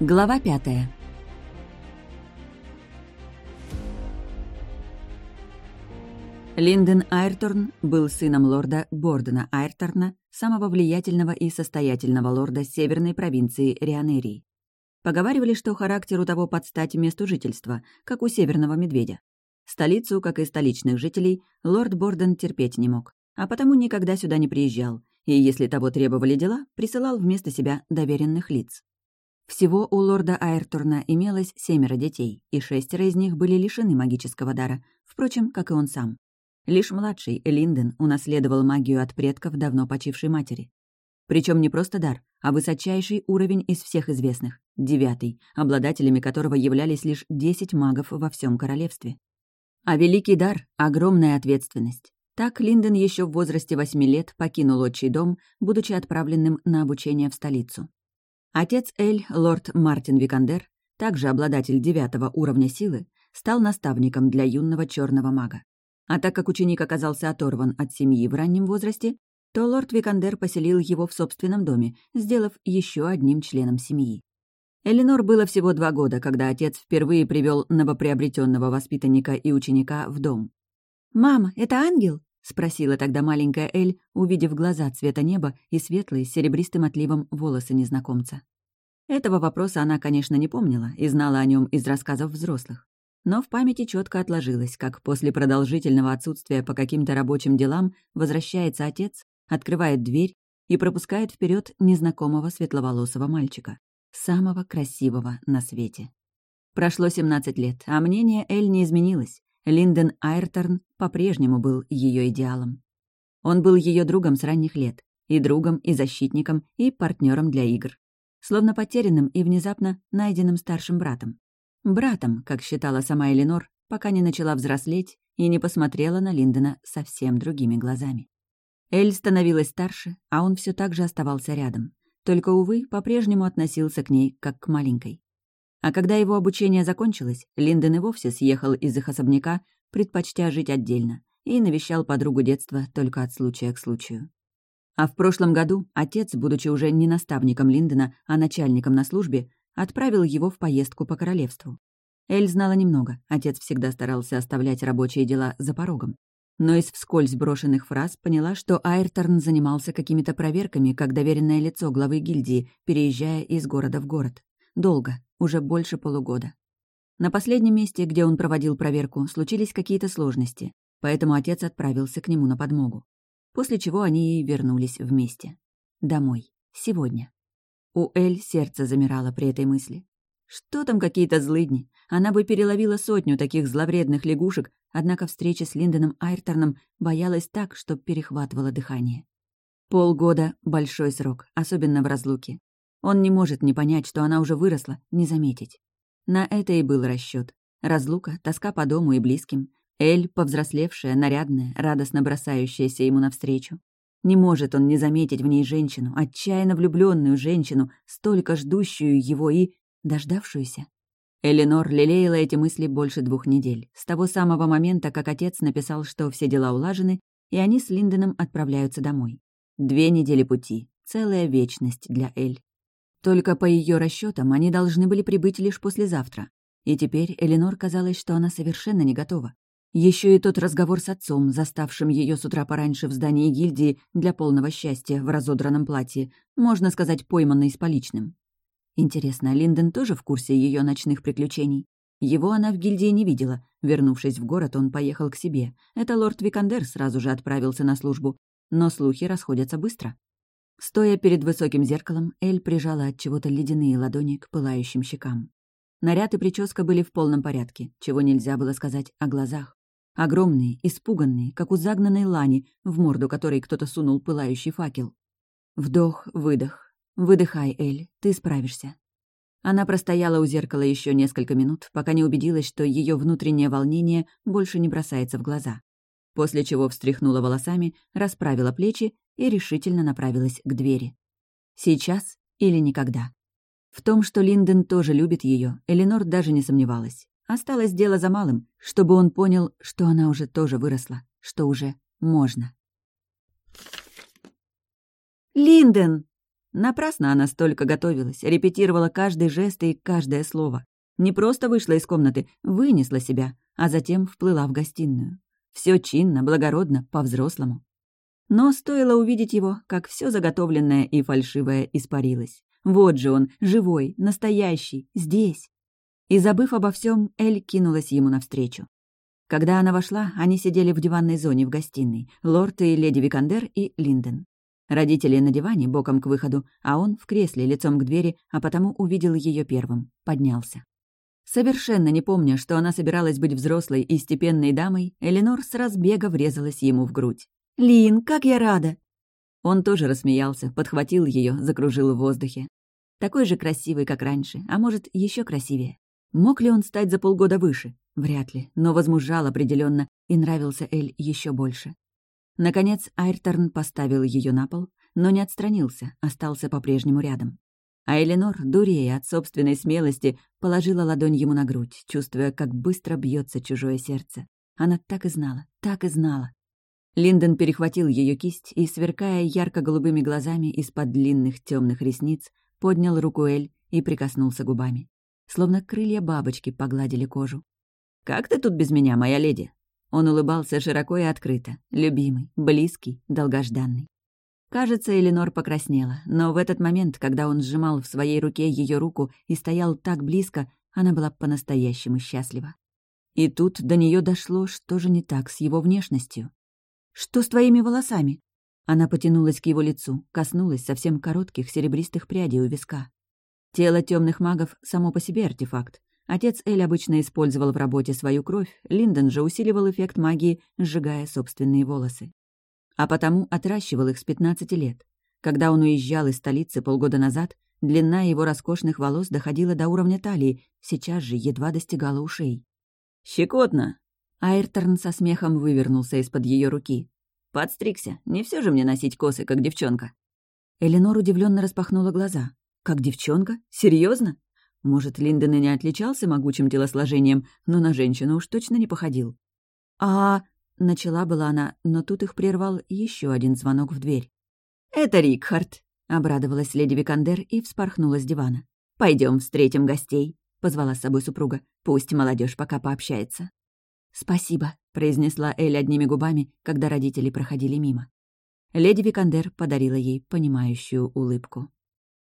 Глава пятая. Линден Айрторн был сыном лорда Бордена Айрторна, самого влиятельного и состоятельного лорда северной провинции Рианерии. Поговаривали, что характер у того под стать месту жительства, как у северного медведя. Столицу, как и столичных жителей, лорд Борден терпеть не мог, а потому никогда сюда не приезжал, и, если того требовали дела, присылал вместо себя доверенных лиц. Всего у лорда Айрторна имелось семеро детей, и шестеро из них были лишены магического дара, впрочем, как и он сам. Лишь младший, Линден, унаследовал магию от предков давно почившей матери. Причем не просто дар, а высочайший уровень из всех известных, девятый, обладателями которого являлись лишь десять магов во всем королевстве. А великий дар — огромная ответственность. Так Линден еще в возрасте восьми лет покинул отчий дом, будучи отправленным на обучение в столицу. Отец Эль, лорд Мартин Викандер, также обладатель девятого уровня силы, стал наставником для юного черного мага. А так как ученик оказался оторван от семьи в раннем возрасте, то лорд Викандер поселил его в собственном доме, сделав еще одним членом семьи. Эленор было всего два года, когда отец впервые привел новоприобретенного воспитанника и ученика в дом. «Мама, это ангел?» — спросила тогда маленькая Эль, увидев глаза цвета неба и светлые с серебристым отливом волосы незнакомца. Этого вопроса она, конечно, не помнила и знала о нем из рассказов взрослых. Но в памяти четко отложилось, как после продолжительного отсутствия по каким-то рабочим делам возвращается отец, открывает дверь и пропускает вперед незнакомого светловолосого мальчика, самого красивого на свете. Прошло 17 лет, а мнение Эль не изменилось. Линден Айрторн по-прежнему был ее идеалом. Он был ее другом с ранних лет, и другом, и защитником, и партнером для игр. Словно потерянным и внезапно найденным старшим братом. Братом, как считала сама Эленор, пока не начала взрослеть и не посмотрела на Линдена совсем другими глазами. Эль становилась старше, а он все так же оставался рядом. Только, увы, по-прежнему относился к ней как к маленькой. А когда его обучение закончилось, Линден и вовсе съехал из их особняка, предпочтя жить отдельно, и навещал подругу детства только от случая к случаю. А в прошлом году отец, будучи уже не наставником Линдена, а начальником на службе, отправил его в поездку по королевству. Эль знала немного, отец всегда старался оставлять рабочие дела за порогом. Но из вскользь брошенных фраз поняла, что Айрторн занимался какими-то проверками как доверенное лицо главы гильдии, переезжая из города в город. Долго, уже больше полугода. На последнем месте, где он проводил проверку, случились какие-то сложности, поэтому отец отправился к нему на подмогу. После чего они и вернулись вместе. Домой. Сегодня. У Эль сердце замирало при этой мысли. Что там какие-то злыдни? Она бы переловила сотню таких зловредных лягушек, однако встреча с Линдоном Айрторном боялась так, что перехватывала дыхание. Полгода — большой срок, особенно в разлуке. Он не может не понять, что она уже выросла, не заметить. На это и был расчет. Разлука, тоска по дому и близким. Эль, повзрослевшая, нарядная, радостно бросающаяся ему навстречу. Не может он не заметить в ней женщину, отчаянно влюбленную женщину, столько ждущую его и дождавшуюся. Эленор лелеяла эти мысли больше двух недель, с того самого момента, как отец написал, что все дела улажены, и они с Линденом отправляются домой. Две недели пути, целая вечность для Эль. Только по ее расчетам они должны были прибыть лишь послезавтра. И теперь Эленор казалось, что она совершенно не готова. Еще и тот разговор с отцом, заставшим ее с утра пораньше в здании гильдии для полного счастья в разодранном платье, можно сказать, пойманной с поличным. Интересно, Линден тоже в курсе ее ночных приключений? Его она в гильдии не видела. Вернувшись в город, он поехал к себе. Это лорд Викандер сразу же отправился на службу. Но слухи расходятся быстро. Стоя перед высоким зеркалом, Эль прижала от чего-то ледяные ладони к пылающим щекам. Наряд и прическа были в полном порядке, чего нельзя было сказать о глазах. Огромные, испуганные, как у загнанной лани, в морду которой кто-то сунул пылающий факел. Вдох, выдох. Выдыхай, Эль, ты справишься. Она простояла у зеркала еще несколько минут, пока не убедилась, что ее внутреннее волнение больше не бросается в глаза. После чего встряхнула волосами, расправила плечи и решительно направилась к двери. Сейчас или никогда. В том, что Линден тоже любит ее, Эленор даже не сомневалась. Осталось дело за малым, чтобы он понял, что она уже тоже выросла, что уже можно. «Линден!» Напрасно она столько готовилась, репетировала каждый жест и каждое слово. Не просто вышла из комнаты, вынесла себя, а затем вплыла в гостиную. Все чинно, благородно, по-взрослому. Но стоило увидеть его, как все заготовленное и фальшивое испарилось. Вот же он, живой, настоящий, здесь. И забыв обо всем, Эль кинулась ему навстречу. Когда она вошла, они сидели в диванной зоне в гостиной, лорд и леди Викандер и Линден. Родители на диване, боком к выходу, а он в кресле, лицом к двери, а потому увидел ее первым, поднялся. Совершенно не помня, что она собиралась быть взрослой и степенной дамой, Эленор с разбега врезалась ему в грудь. «Лин, как я рада!» Он тоже рассмеялся, подхватил ее, закружил в воздухе. Такой же красивый, как раньше, а может, еще красивее. Мог ли он стать за полгода выше? Вряд ли, но возмужал определенно и нравился Эль еще больше. Наконец Айрторн поставил ее на пол, но не отстранился, остался по-прежнему рядом. А Эленор, дурея от собственной смелости, положила ладонь ему на грудь, чувствуя, как быстро бьется чужое сердце. Она так и знала, так и знала. Линдон перехватил ее кисть и, сверкая ярко-голубыми глазами из-под длинных темных ресниц, поднял руку Эль и прикоснулся губами. Словно крылья бабочки погладили кожу. «Как ты тут без меня, моя леди?» Он улыбался широко и открыто, любимый, близкий, долгожданный. Кажется, Эленор покраснела, но в этот момент, когда он сжимал в своей руке ее руку и стоял так близко, она была по-настоящему счастлива. И тут до нее дошло, что же не так с его внешностью. «Что с твоими волосами?» Она потянулась к его лицу, коснулась совсем коротких серебристых прядей у виска. Тело темных магов само по себе артефакт. Отец Эль обычно использовал в работе свою кровь, Линдон же усиливал эффект магии, сжигая собственные волосы а потому отращивал их с 15 лет. Когда он уезжал из столицы полгода назад, длина его роскошных волос доходила до уровня талии, сейчас же едва достигала ушей. «Щекотно!» Айрторн со смехом вывернулся из-под ее руки. «Подстригся, не все же мне носить косы, как девчонка». Эленор удивленно распахнула глаза. «Как девчонка? Серьезно? Может, Линдон и не отличался могучим телосложением, но на женщину уж точно не походил. «А Начала была она, но тут их прервал еще один звонок в дверь. «Это Рикхард», — обрадовалась леди Викандер и вспорхнула с дивана. Пойдем встретим гостей», — позвала с собой супруга. «Пусть молодежь пока пообщается». «Спасибо», — произнесла Эль одними губами, когда родители проходили мимо. Леди Викандер подарила ей понимающую улыбку.